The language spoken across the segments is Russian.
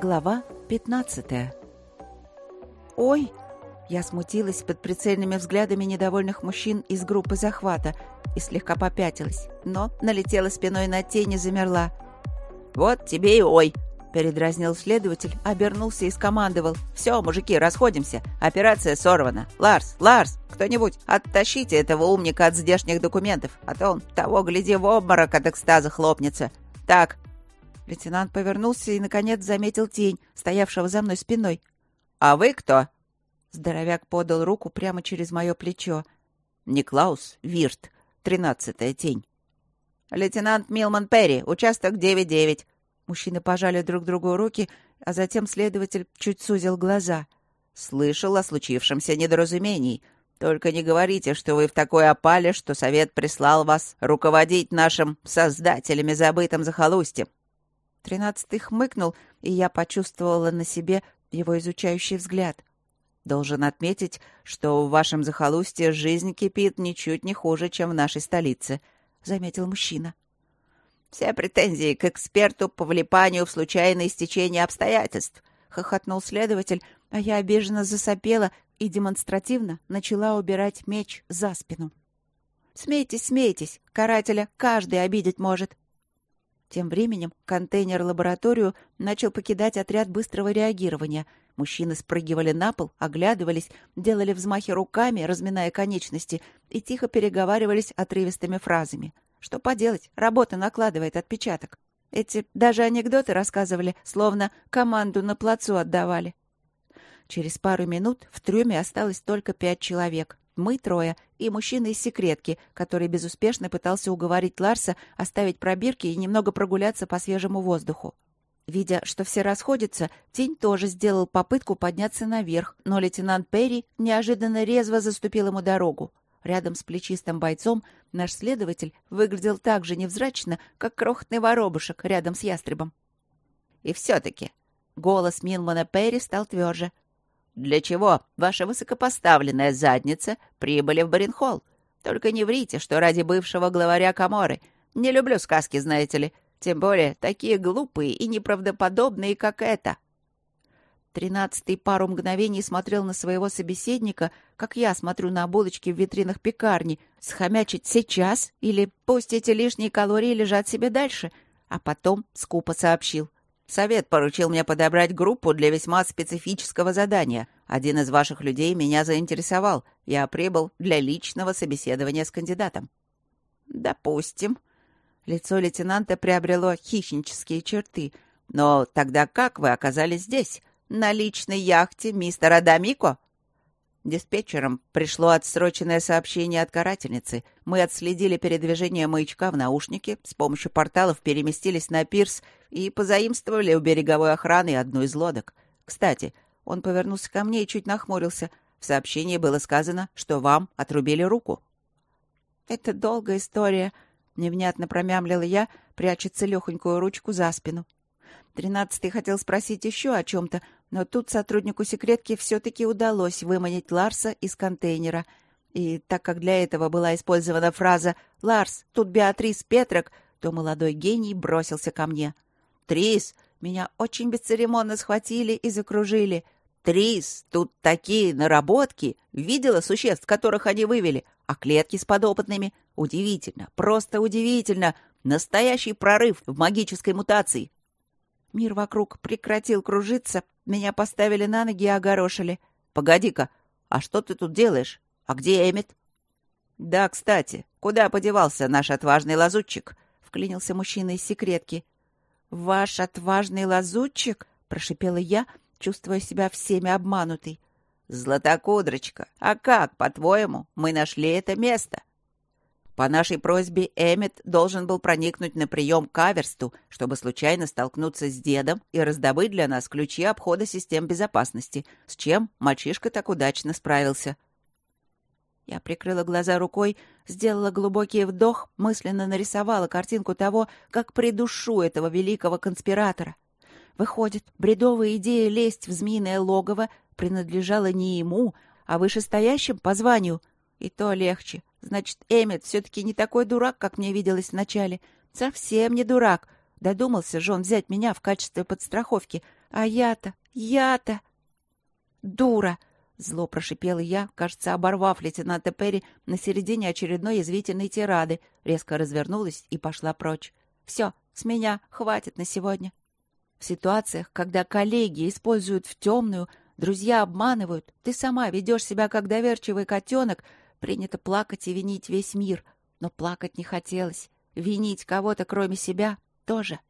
Глава 15 «Ой!» Я смутилась под прицельными взглядами недовольных мужчин из группы захвата и слегка попятилась, но налетела спиной на тень и замерла. «Вот тебе и ой!» — передразнил следователь, обернулся и скомандовал. «Все, мужики, расходимся. Операция сорвана. Ларс, Ларс, кто-нибудь, оттащите этого умника от здешних документов, а то он, того, гляди, в обморок от экстаза хлопнется. Так, Лейтенант повернулся и, наконец, заметил тень, стоявшего за мной спиной. «А вы кто?» Здоровяк подал руку прямо через мое плечо. «Никлаус Вирт, тринадцатая тень». «Лейтенант Милман Перри, участок 9-9». Мужчины пожали друг другу руки, а затем следователь чуть сузил глаза. «Слышал о случившемся недоразумении. Только не говорите, что вы в такой опале, что совет прислал вас руководить нашим создателями забытым захолустьем. Тринадцатый хмыкнул, и я почувствовала на себе его изучающий взгляд. Должен отметить, что в вашем захолустье жизнь кипит ничуть не хуже, чем в нашей столице, — заметил мужчина. «Все претензии к эксперту по влипанию в случайное стечение обстоятельств», — хохотнул следователь, а я обиженно засопела и демонстративно начала убирать меч за спину. «Смейтесь, смейтесь, карателя каждый обидеть может», тем временем контейнер-лабораторию начал покидать отряд быстрого реагирования. Мужчины спрыгивали на пол, оглядывались, делали взмахи руками, разминая конечности, и тихо переговаривались отрывистыми фразами. Что поделать, работа накладывает отпечаток. Эти даже анекдоты рассказывали, словно команду на плацу отдавали. Через пару минут в трюме осталось только пять человек. Мы трое и мужчина из секретки, который безуспешно пытался уговорить Ларса оставить пробирки и немного прогуляться по свежему воздуху. Видя, что все расходятся, Тень тоже сделал попытку подняться наверх, но лейтенант Перри неожиданно резво заступил ему дорогу. Рядом с плечистым бойцом наш следователь выглядел так же невзрачно, как крохотный воробушек рядом с ястребом. И все-таки голос Милмана Перри стал тверже — для чего ваша высокопоставленная задница прибыли в Баренхолл? Только не врите, что ради бывшего главаря Каморы. Не люблю сказки, знаете ли. Тем более такие глупые и неправдоподобные, как это. Тринадцатый пару мгновений смотрел на своего собеседника, как я смотрю на булочки в витринах пекарни. Схомячить сейчас или пусть эти лишние калории лежат себе дальше? А потом скупо сообщил. Совет поручил мне подобрать группу для весьма специфического задания. Один из ваших людей меня заинтересовал. Я прибыл для личного собеседования с кандидатом». «Допустим». Лицо лейтенанта приобрело хищнические черты. «Но тогда как вы оказались здесь? На личной яхте мистера Дамико?» Диспетчерам пришло отсроченное сообщение от карательницы. Мы отследили передвижение маячка в наушнике, с помощью порталов переместились на пирс и позаимствовали у береговой охраны одну из лодок. Кстати, он повернулся ко мне и чуть нахмурился. В сообщении было сказано, что вам отрубили руку. «Это долгая история», — невнятно промямлила я, пряча целехонькую ручку за спину. Тринадцатый хотел спросить еще о чем-то, но тут сотруднику секретки все-таки удалось выманить Ларса из контейнера. И так как для этого была использована фраза «Ларс, тут Беатрис Петрок», то молодой гений бросился ко мне. «Трис!» Меня очень бесцеремонно схватили и закружили. «Трис! Тут такие наработки! Видела существ, которых они вывели? А клетки с подопытными? Удивительно! Просто удивительно! Настоящий прорыв в магической мутации! Мир вокруг прекратил кружиться, меня поставили на ноги и огорошили. «Погоди-ка, а что ты тут делаешь? А где Эмит?» «Да, кстати, куда подевался наш отважный лазутчик?» — вклинился мужчина из секретки. «Ваш отважный лазутчик?» — прошипела я, чувствуя себя всеми обманутой. «Златокудрочка, а как, по-твоему, мы нашли это место?» По нашей просьбе Эммет должен был проникнуть на прием к Аверсту, чтобы случайно столкнуться с дедом и раздобыть для нас ключи обхода систем безопасности, с чем мальчишка так удачно справился. Я прикрыла глаза рукой, сделала глубокий вдох, мысленно нарисовала картинку того, как придушу этого великого конспиратора. Выходит, бредовая идея лезть в змеиное логово принадлежала не ему, а вышестоящим по званию. И то легче. Значит, Эммет все-таки не такой дурак, как мне виделось вначале. Совсем не дурак. Додумался же он взять меня в качестве подстраховки. А я-то, я-то... Дура! Зло прошипела я, кажется, оборвав лейтенанта Перри на середине очередной язвительной тирады, резко развернулась и пошла прочь. Все, с меня хватит на сегодня. В ситуациях, когда коллеги используют в темную, друзья обманывают, ты сама ведешь себя как доверчивый котенок, принято плакать и винить весь мир. Но плакать не хотелось. Винить кого-то, кроме себя, тоже.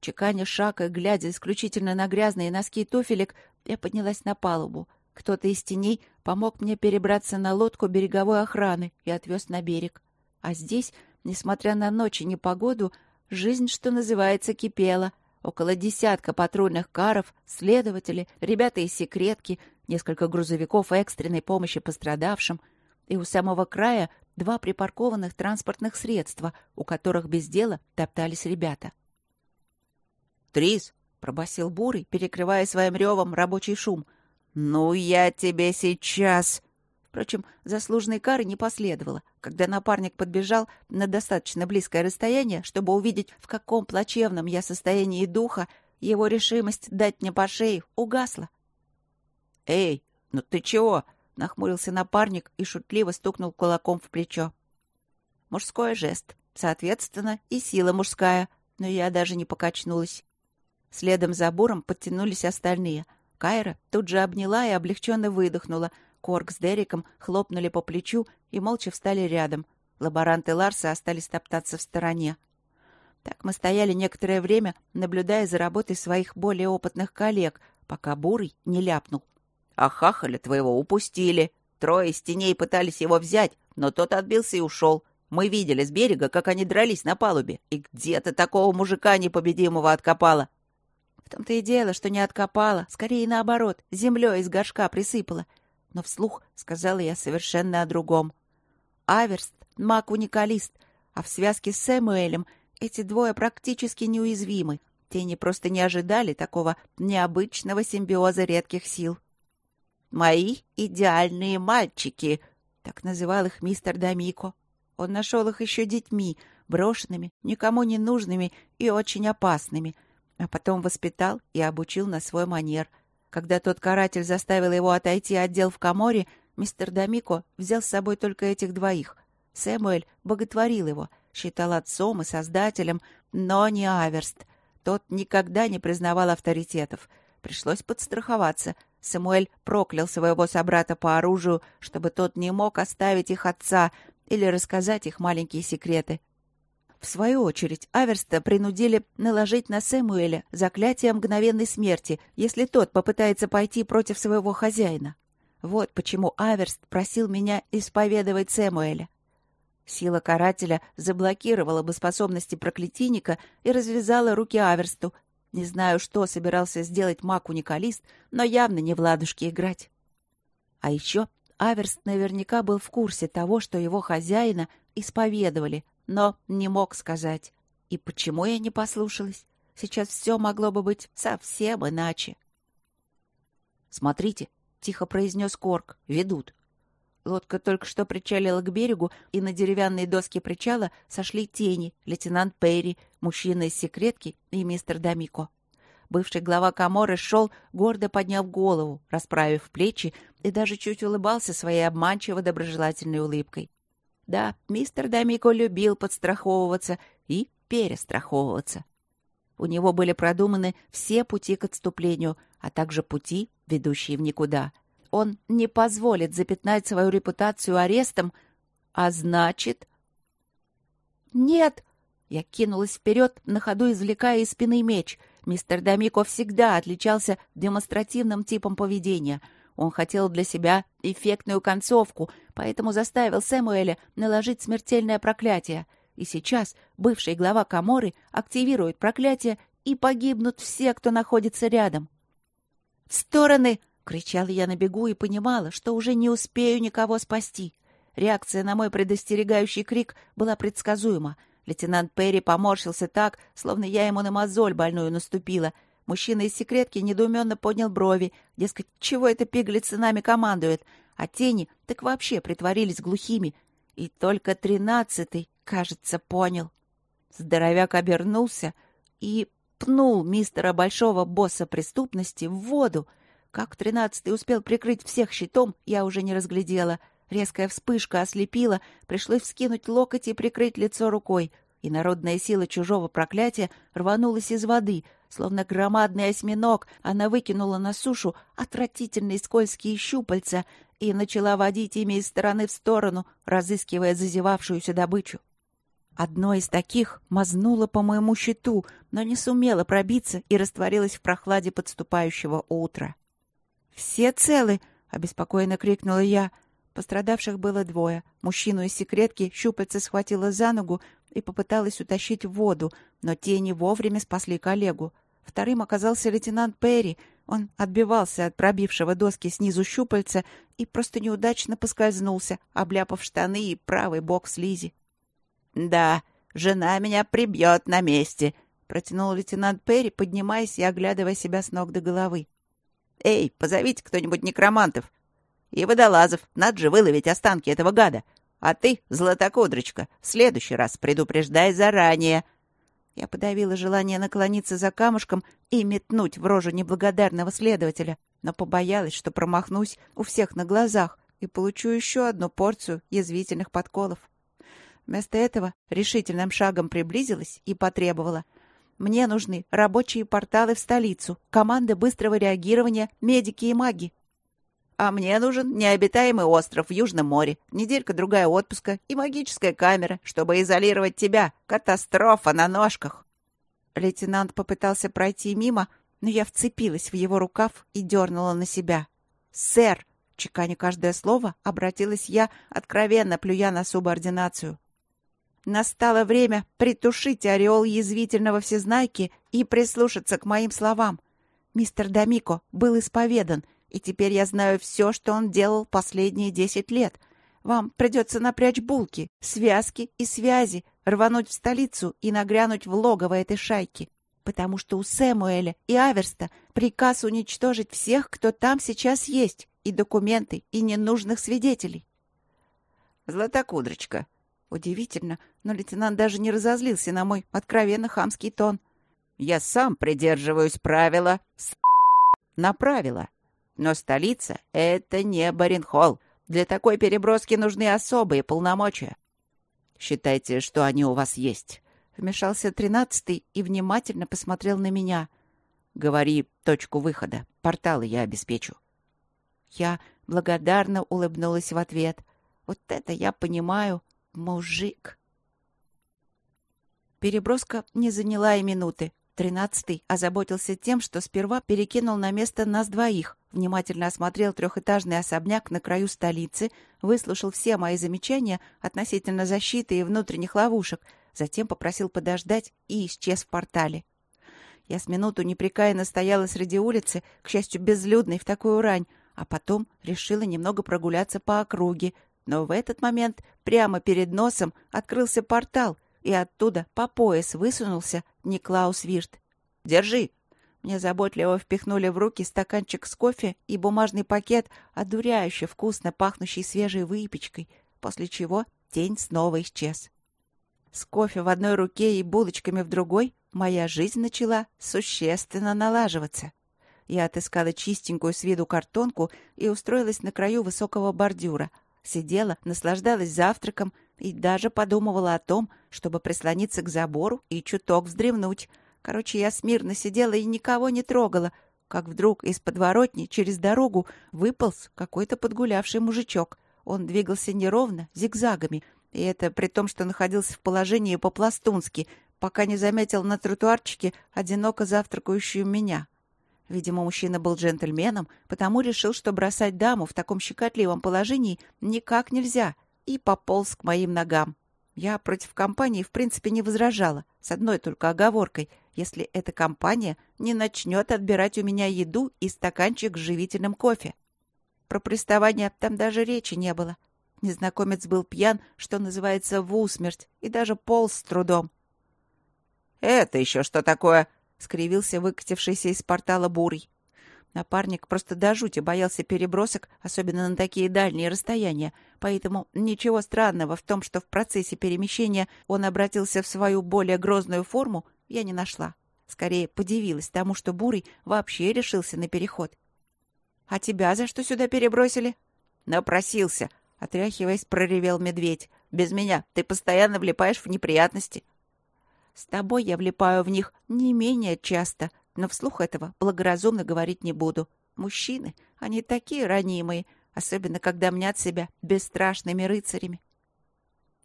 Чеканя шаг и глядя исключительно на грязные носки туфелек, я поднялась на палубу. Кто-то из теней помог мне перебраться на лодку береговой охраны и отвез на берег. А здесь, несмотря на ночь и непогоду, жизнь, что называется, кипела. Около десятка патрульных каров, следователи, ребята из секретки, несколько грузовиков экстренной помощи пострадавшим, и у самого края два припаркованных транспортных средства, у которых без дела топтались ребята. «Трис!» — пробасил Бурый, перекрывая своим ревом рабочий шум. «Ну, я тебе сейчас...» Впрочем, заслуженной кары не последовало. Когда напарник подбежал на достаточно близкое расстояние, чтобы увидеть, в каком плачевном я состоянии духа, его решимость дать мне по шее угасла. «Эй, ну ты чего?» — нахмурился напарник и шутливо стукнул кулаком в плечо. Мужской жест. Соответственно, и сила мужская. Но я даже не покачнулась. Следом за буром подтянулись остальные. Кайра тут же обняла и облегченно выдохнула — Корк с Дериком хлопнули по плечу и молча встали рядом. Лаборанты Ларса остались топтаться в стороне. Так мы стояли некоторое время, наблюдая за работой своих более опытных коллег, пока Бурый не ляпнул. — А хахаля твоего упустили. Трое из теней пытались его взять, но тот отбился и ушел. Мы видели с берега, как они дрались на палубе. И где ты такого мужика непобедимого откопала? — В том-то и дело, что не откопала, скорее наоборот, землей из горшка присыпала — но вслух сказала я совершенно о другом. Аверст — маг-уникалист, а в связке с Сэмуэлем эти двое практически неуязвимы. Тени просто не ожидали такого необычного симбиоза редких сил. «Мои идеальные мальчики», — так называл их мистер Дамико. Он нашел их еще детьми, брошенными, никому не нужными и очень опасными, а потом воспитал и обучил на свой манер — когда тот каратель заставил его отойти от дел в Каморе, мистер Дамико взял с собой только этих двоих. Сэмуэль боготворил его, считал отцом и создателем, но не Аверст. Тот никогда не признавал авторитетов. Пришлось подстраховаться. Сэмуэль проклял своего собрата по оружию, чтобы тот не мог оставить их отца или рассказать их маленькие секреты. В свою очередь, Аверста принудили наложить на Сэмуэля заклятие мгновенной смерти, если тот попытается пойти против своего хозяина. Вот почему Аверст просил меня исповедовать Сэмуэля. Сила карателя заблокировала бы способности проклятийника и развязала руки Аверсту. Не знаю, что собирался сделать маг-уникалист, но явно не в ладушки играть. А еще Аверст наверняка был в курсе того, что его хозяина исповедовали, но не мог сказать. И почему я не послушалась? Сейчас все могло бы быть совсем иначе. «Смотрите», — тихо произнес Корк, — «ведут». Лодка только что причалила к берегу, и на деревянные доски причала сошли тени, лейтенант Перри, мужчина из секретки и мистер Дамико. Бывший глава Каморы шел, гордо подняв голову, расправив плечи и даже чуть улыбался своей обманчиво доброжелательной улыбкой. Да, мистер Дамико любил подстраховываться и перестраховываться. У него были продуманы все пути к отступлению, а также пути, ведущие в никуда. Он не позволит запятнать свою репутацию арестом, а значит... «Нет!» Я кинулась вперед, на ходу извлекая из спины меч. Мистер Дамико всегда отличался демонстративным типом поведения — он хотел для себя эффектную концовку, поэтому заставил Сэмуэля наложить смертельное проклятие. И сейчас бывший глава Каморы активирует проклятие, и погибнут все, кто находится рядом. «В стороны!» — кричала я на бегу и понимала, что уже не успею никого спасти. Реакция на мой предостерегающий крик была предсказуема. Лейтенант Перри поморщился так, словно я ему на мозоль больную наступила — Мужчина из секретки недоуменно поднял брови. Дескать, чего это пигалица нами командует? А тени так вообще притворились глухими. И только тринадцатый, кажется, понял. Здоровяк обернулся и пнул мистера большого босса преступности в воду. Как тринадцатый успел прикрыть всех щитом, я уже не разглядела. Резкая вспышка ослепила, пришлось вскинуть локоть и прикрыть лицо рукой и народная сила чужого проклятия рванулась из воды. Словно громадный осьминог, она выкинула на сушу отвратительные скользкие щупальца и начала водить ими из стороны в сторону, разыскивая зазевавшуюся добычу. Одно из таких мазнуло по моему щиту, но не сумело пробиться и растворилось в прохладе подступающего утра. «Все целы!» — обеспокоенно крикнула я. Пострадавших было двое. Мужчину из секретки щупальца схватила за ногу и попыталась утащить в воду, но тени вовремя спасли коллегу. Вторым оказался лейтенант Перри. Он отбивался от пробившего доски снизу щупальца и просто неудачно поскользнулся, обляпав штаны и правый бок слизи. «Да, жена меня прибьет на месте», — протянул лейтенант Перри, поднимаясь и оглядывая себя с ног до головы. «Эй, позовите кто-нибудь некромантов. И водолазов, надо же выловить останки этого гада. А ты, златокудрочка, в следующий раз предупреждай заранее. Я подавила желание наклониться за камушком и метнуть в рожу неблагодарного следователя, но побоялась, что промахнусь у всех на глазах и получу еще одну порцию язвительных подколов. Вместо этого решительным шагом приблизилась и потребовала. «Мне нужны рабочие порталы в столицу, команды быстрого реагирования, медики и маги. А мне нужен необитаемый остров в Южном море, неделька-другая отпуска и магическая камера, чтобы изолировать тебя. Катастрофа на ножках!» Лейтенант попытался пройти мимо, но я вцепилась в его рукав и дернула на себя. «Сэр!» — чеканя каждое слово, обратилась я, откровенно плюя на субординацию. Настало время притушить ореол язвительного всезнайки и прислушаться к моим словам. Мистер Дамико был исповедан, и теперь я знаю все, что он делал последние десять лет. Вам придется напрячь булки, связки и связи, рвануть в столицу и нагрянуть в логово этой шайки. Потому что у Сэмуэля и Аверста приказ уничтожить всех, кто там сейчас есть, и документы, и ненужных свидетелей. Златокудрочка. Удивительно, но лейтенант даже не разозлился на мой откровенно хамский тон. Я сам придерживаюсь правила с на правила. Но столица — это не Баренхолл. Для такой переброски нужны особые полномочия. Считайте, что они у вас есть. Вмешался тринадцатый и внимательно посмотрел на меня. Говори точку выхода. Порталы я обеспечу. Я благодарно улыбнулась в ответ. Вот это я понимаю, мужик. Переброска не заняла и минуты. Тринадцатый озаботился тем, что сперва перекинул на место нас двоих, внимательно осмотрел трехэтажный особняк на краю столицы, выслушал все мои замечания относительно защиты и внутренних ловушек, затем попросил подождать и исчез в портале. Я с минуту непрекаянно стояла среди улицы, к счастью, безлюдной в такую рань, а потом решила немного прогуляться по округе. Но в этот момент прямо перед носом открылся портал, и оттуда по пояс высунулся Никлаус Вирт. «Держи!» Мне заботливо впихнули в руки стаканчик с кофе и бумажный пакет, одуряюще вкусно пахнущий свежей выпечкой, после чего тень снова исчез. С кофе в одной руке и булочками в другой моя жизнь начала существенно налаживаться. Я отыскала чистенькую с виду картонку и устроилась на краю высокого бордюра. Сидела, наслаждалась завтраком и даже подумывала о том, чтобы прислониться к забору и чуток вздремнуть. Короче, я смирно сидела и никого не трогала, как вдруг из подворотни через дорогу выполз какой-то подгулявший мужичок. Он двигался неровно, зигзагами, и это при том, что находился в положении по-пластунски, пока не заметил на тротуарчике одиноко завтракающую меня. Видимо, мужчина был джентльменом, потому решил, что бросать даму в таком щекотливом положении никак нельзя — и пополз к моим ногам. Я против компании в принципе не возражала, с одной только оговоркой, если эта компания не начнет отбирать у меня еду и стаканчик с живительным кофе. Про приставание там даже речи не было. Незнакомец был пьян, что называется, в усмерть, и даже полз с трудом. «Это еще что такое?» — скривился выкатившийся из портала бурый. Напарник просто до жути боялся перебросок, особенно на такие дальние расстояния, поэтому ничего странного в том, что в процессе перемещения он обратился в свою более грозную форму, я не нашла. Скорее, подивилась тому, что Бурый вообще решился на переход. «А тебя за что сюда перебросили?» «Напросился», — отряхиваясь, проревел медведь. «Без меня ты постоянно влипаешь в неприятности». «С тобой я влипаю в них не менее часто, но вслух этого благоразумно говорить не буду. Мужчины, они такие ранимые, особенно когда мнят себя бесстрашными рыцарями».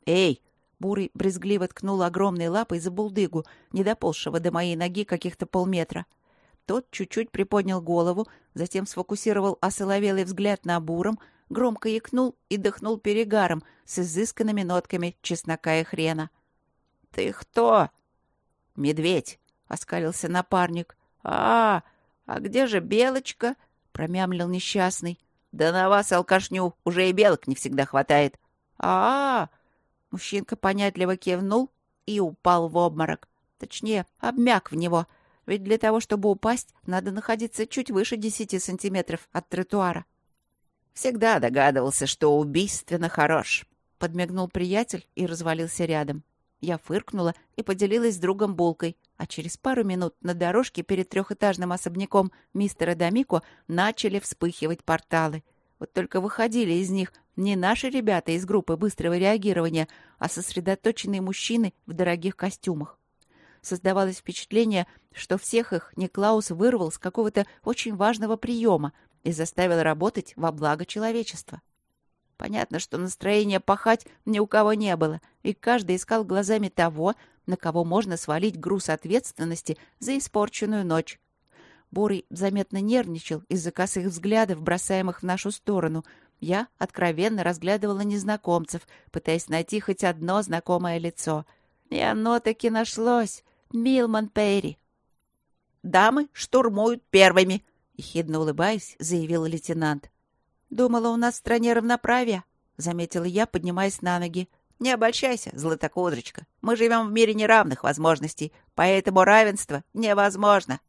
«Эй!» — Бурый брезгливо ткнул огромной лапой за булдыгу, не доползшего до моей ноги каких-то полметра. Тот чуть-чуть приподнял голову, затем сфокусировал осоловелый взгляд на буром, громко икнул и дыхнул перегаром с изысканными нотками чеснока и хрена. «Ты кто?» «Медведь», — оскалился напарник. «А, а где же Белочка?» — промямлил несчастный. «Да на вас, алкашню, уже и белок не всегда хватает». «А-а-а!» Мужчинка понятливо кивнул и упал в обморок. Точнее, обмяк в него, ведь для того, чтобы упасть, надо находиться чуть выше десяти сантиметров от тротуара. «Всегда догадывался, что убийственно хорош», — подмигнул приятель и развалился рядом. Я фыркнула и поделилась с другом булкой, а через пару минут на дорожке перед трехэтажным особняком мистера Домико начали вспыхивать порталы. Вот только выходили из них не наши ребята из группы быстрого реагирования, а сосредоточенные мужчины в дорогих костюмах. Создавалось впечатление, что всех их Никлаус вырвал с какого-то очень важного приема и заставил работать во благо человечества. Понятно, что настроения пахать ни у кого не было, и каждый искал глазами того, на кого можно свалить груз ответственности за испорченную ночь. Бурый заметно нервничал из-за косых взглядов, бросаемых в нашу сторону. Я откровенно разглядывала незнакомцев, пытаясь найти хоть одно знакомое лицо. И оно таки нашлось. Милман Перри. «Дамы штурмуют первыми», — ехидно улыбаясь, заявил лейтенант. «Думала, у нас в стране равноправие», — заметила я, поднимаясь на ноги. «Не обольщайся, златокудрочка. Мы живем в мире неравных возможностей, поэтому равенство невозможно».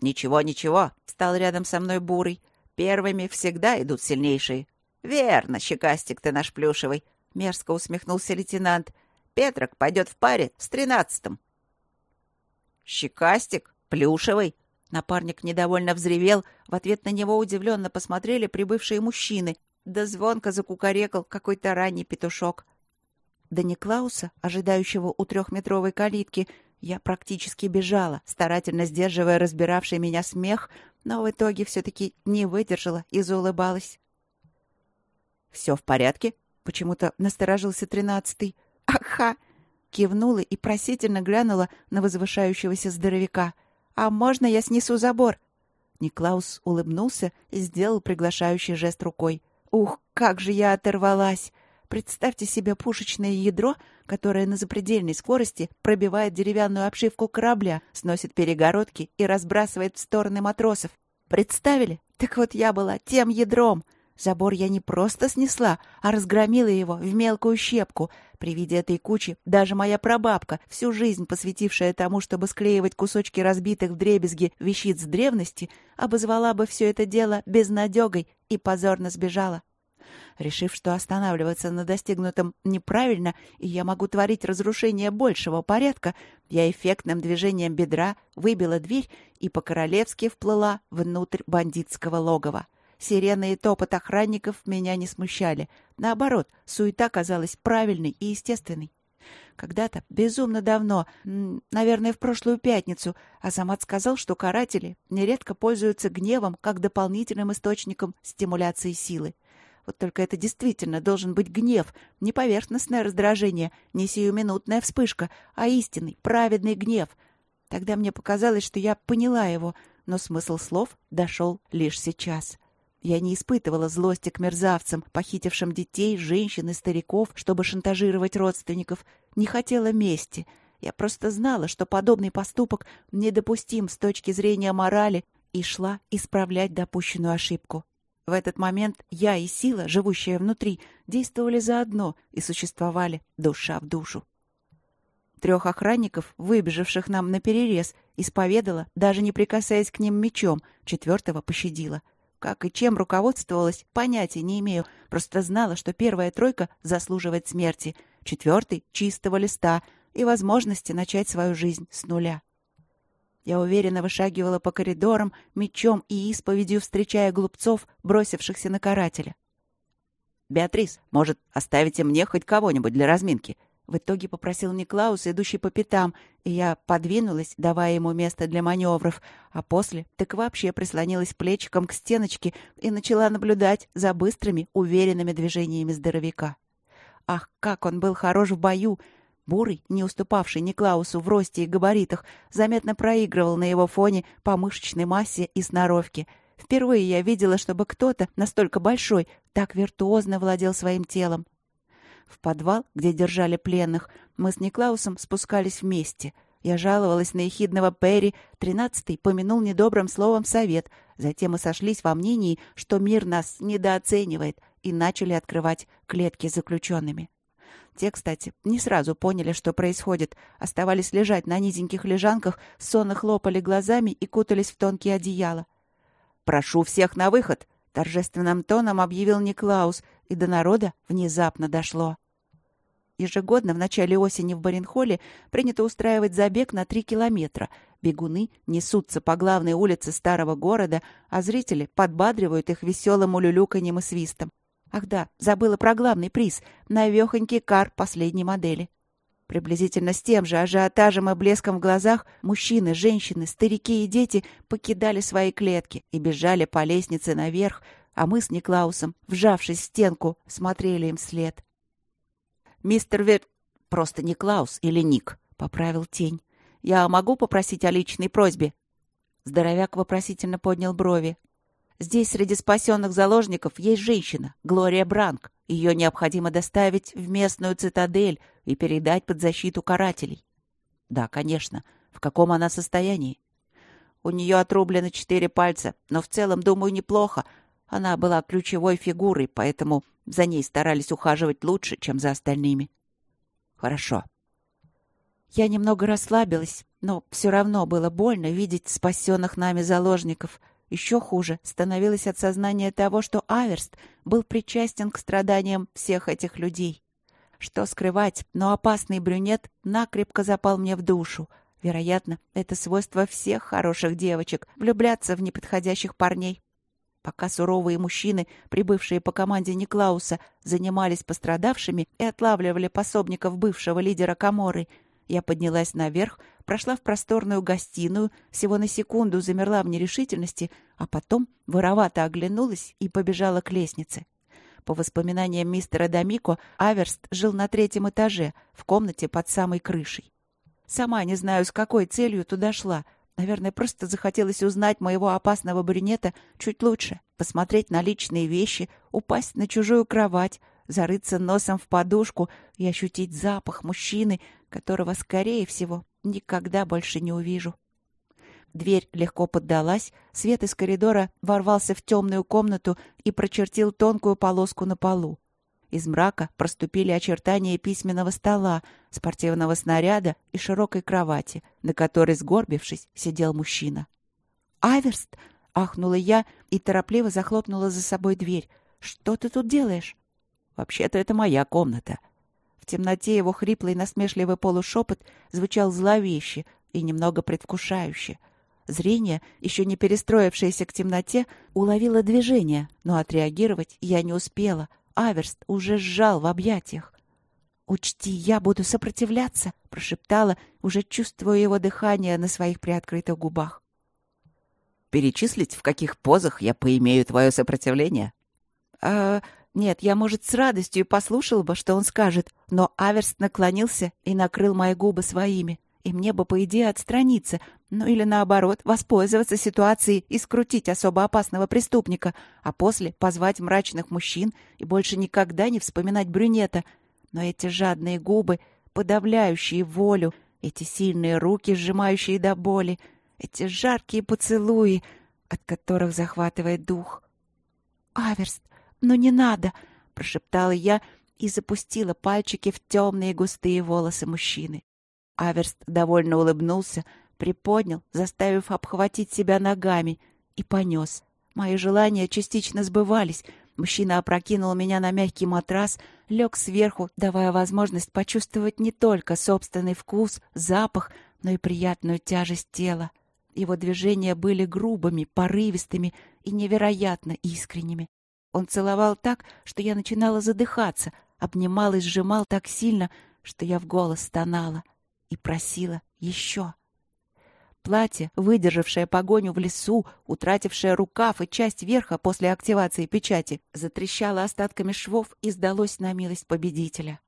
«Ничего, ничего», — встал рядом со мной Бурый. «Первыми всегда идут сильнейшие». «Верно, щекастик ты наш плюшевый», — мерзко усмехнулся лейтенант. «Петрок пойдет в паре с тринадцатым». «Щекастик? Плюшевый?» Напарник недовольно взревел, в ответ на него удивленно посмотрели прибывшие мужчины, да звонко закукарекал какой-то ранний петушок. До Никлауса, ожидающего у трехметровой калитки, я практически бежала, старательно сдерживая разбиравший меня смех, но в итоге все-таки не выдержала и заулыбалась. «Все в порядке?» — почему-то насторожился тринадцатый. «Аха!» — кивнула и просительно глянула на возвышающегося здоровяка — «А можно я снесу забор?» Никлаус улыбнулся и сделал приглашающий жест рукой. «Ух, как же я оторвалась! Представьте себе пушечное ядро, которое на запредельной скорости пробивает деревянную обшивку корабля, сносит перегородки и разбрасывает в стороны матросов. Представили? Так вот я была тем ядром!» Забор я не просто снесла, а разгромила его в мелкую щепку. При виде этой кучи даже моя прабабка, всю жизнь посвятившая тому, чтобы склеивать кусочки разбитых в дребезги вещиц древности, обозвала бы все это дело безнадегой и позорно сбежала. Решив, что останавливаться на достигнутом неправильно, и я могу творить разрушение большего порядка, я эффектным движением бедра выбила дверь и по-королевски вплыла внутрь бандитского логова. Сирены и топот охранников меня не смущали. Наоборот, суета казалась правильной и естественной. Когда-то, безумно давно, наверное, в прошлую пятницу, Азамат сказал, что каратели нередко пользуются гневом как дополнительным источником стимуляции силы. Вот только это действительно должен быть гнев, не поверхностное раздражение, не сиюминутная вспышка, а истинный, праведный гнев. Тогда мне показалось, что я поняла его, но смысл слов дошел лишь сейчас. Я не испытывала злости к мерзавцам, похитившим детей, женщин и стариков, чтобы шантажировать родственников. Не хотела мести. Я просто знала, что подобный поступок недопустим с точки зрения морали, и шла исправлять допущенную ошибку. В этот момент я и сила, живущая внутри, действовали заодно и существовали душа в душу. Трех охранников, выбежавших нам на перерез, исповедала, даже не прикасаясь к ним мечом, четвертого пощадила — как и чем руководствовалась, понятия не имею. Просто знала, что первая тройка заслуживает смерти, четвертый — чистого листа и возможности начать свою жизнь с нуля. Я уверенно вышагивала по коридорам, мечом и исповедью встречая глупцов, бросившихся на карателя. «Беатрис, может, оставите мне хоть кого-нибудь для разминки?» В итоге попросил Никлаус, идущий по пятам, и я подвинулась, давая ему место для маневров, а после так вообще прислонилась плечиком к стеночке и начала наблюдать за быстрыми, уверенными движениями здоровяка. Ах, как он был хорош в бою! Бурый, не уступавший Никлаусу в росте и габаритах, заметно проигрывал на его фоне по мышечной массе и сноровке. Впервые я видела, чтобы кто-то настолько большой так виртуозно владел своим телом. В подвал, где держали пленных, мы с Никлаусом спускались вместе. Я жаловалась на ехидного Перри, тринадцатый помянул недобрым словом совет. Затем мы сошлись во мнении, что мир нас недооценивает, и начали открывать клетки с заключенными. Те, кстати, не сразу поняли, что происходит, оставались лежать на низеньких лежанках, сонно хлопали глазами и кутались в тонкие одеяла. «Прошу всех на выход!» — торжественным тоном объявил Никлаус, и до народа внезапно дошло. Ежегодно в начале осени в Баренхолле принято устраивать забег на три километра. Бегуны несутся по главной улице старого города, а зрители подбадривают их веселым улюлюканьем и свистом. Ах да, забыла про главный приз — навехонький кар последней модели. Приблизительно с тем же ажиотажем и блеском в глазах мужчины, женщины, старики и дети покидали свои клетки и бежали по лестнице наверх, а мы с Никлаусом, вжавшись в стенку, смотрели им вслед. «Мистер Вер...» «Просто Никлаус или Ник», — поправил тень. «Я могу попросить о личной просьбе?» Здоровяк вопросительно поднял брови. «Здесь среди спасенных заложников есть женщина, Глория Бранк. Ее необходимо доставить в местную цитадель и передать под защиту карателей». «Да, конечно. В каком она состоянии?» «У нее отрублены четыре пальца, но в целом, думаю, неплохо. Она была ключевой фигурой, поэтому за ней старались ухаживать лучше, чем за остальными. Хорошо. Я немного расслабилась, но все равно было больно видеть спасенных нами заложников. Еще хуже становилось от сознания того, что Аверст был причастен к страданиям всех этих людей. Что скрывать, но опасный брюнет накрепко запал мне в душу. Вероятно, это свойство всех хороших девочек — влюбляться в неподходящих парней. Пока суровые мужчины, прибывшие по команде Никлауса, занимались пострадавшими и отлавливали пособников бывшего лидера Каморы, я поднялась наверх, прошла в просторную гостиную, всего на секунду замерла в нерешительности, а потом воровато оглянулась и побежала к лестнице. По воспоминаниям мистера Дамико, Аверст жил на третьем этаже, в комнате под самой крышей. Сама не знаю, с какой целью туда шла — Наверное, просто захотелось узнать моего опасного брюнета чуть лучше, посмотреть на личные вещи, упасть на чужую кровать, зарыться носом в подушку и ощутить запах мужчины, которого, скорее всего, никогда больше не увижу. Дверь легко поддалась, свет из коридора ворвался в темную комнату и прочертил тонкую полоску на полу. Из мрака проступили очертания письменного стола, спортивного снаряда и широкой кровати, на которой, сгорбившись, сидел мужчина. «Аверст!» — ахнула я и торопливо захлопнула за собой дверь. «Что ты тут делаешь?» «Вообще-то это моя комната». В темноте его хриплый насмешливый полушепот звучал зловеще и немного предвкушающе. Зрение, еще не перестроившееся к темноте, уловило движение, но отреагировать я не успела — Аверст уже сжал в объятиях. «Учти, я буду сопротивляться», — прошептала, уже чувствуя его дыхание на своих приоткрытых губах. «Перечислить, в каких позах я поимею твое сопротивление?» «А, нет, я, может, с радостью послушал бы, что он скажет, но Аверст наклонился и накрыл мои губы своими и мне бы, по идее, отстраниться, ну или наоборот, воспользоваться ситуацией и скрутить особо опасного преступника, а после позвать мрачных мужчин и больше никогда не вспоминать брюнета. Но эти жадные губы, подавляющие волю, эти сильные руки, сжимающие до боли, эти жаркие поцелуи, от которых захватывает дух. «Аверст, ну не надо!» — прошептала я и запустила пальчики в темные густые волосы мужчины. Аверст довольно улыбнулся, приподнял, заставив обхватить себя ногами, и понес. Мои желания частично сбывались. Мужчина опрокинул меня на мягкий матрас, лег сверху, давая возможность почувствовать не только собственный вкус, запах, но и приятную тяжесть тела. Его движения были грубыми, порывистыми и невероятно искренними. Он целовал так, что я начинала задыхаться, обнимал и сжимал так сильно, что я в голос стонала и просила еще. Платье, выдержавшее погоню в лесу, утратившее рукав и часть верха после активации печати, затрещало остатками швов и сдалось на милость победителя.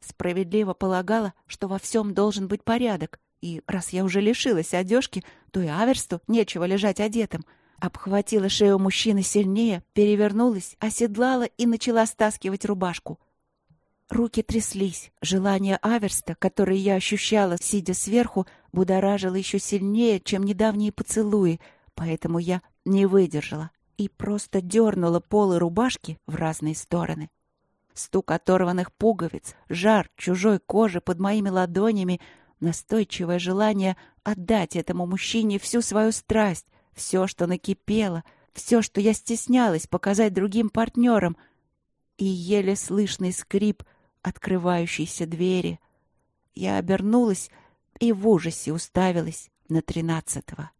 Справедливо полагала, что во всем должен быть порядок, и раз я уже лишилась одежки, то и Аверсту нечего лежать одетым. Обхватила шею мужчины сильнее, перевернулась, оседлала и начала стаскивать рубашку. Руки тряслись. Желание Аверста, которое я ощущала, сидя сверху, будоражило еще сильнее, чем недавние поцелуи, поэтому я не выдержала и просто дернула полы рубашки в разные стороны. Стук оторванных пуговиц, жар чужой кожи под моими ладонями, настойчивое желание отдать этому мужчине всю свою страсть, все, что накипело, все, что я стеснялась показать другим партнерам, и еле слышный скрип — открывающейся двери. Я обернулась и в ужасе уставилась на тринадцатого.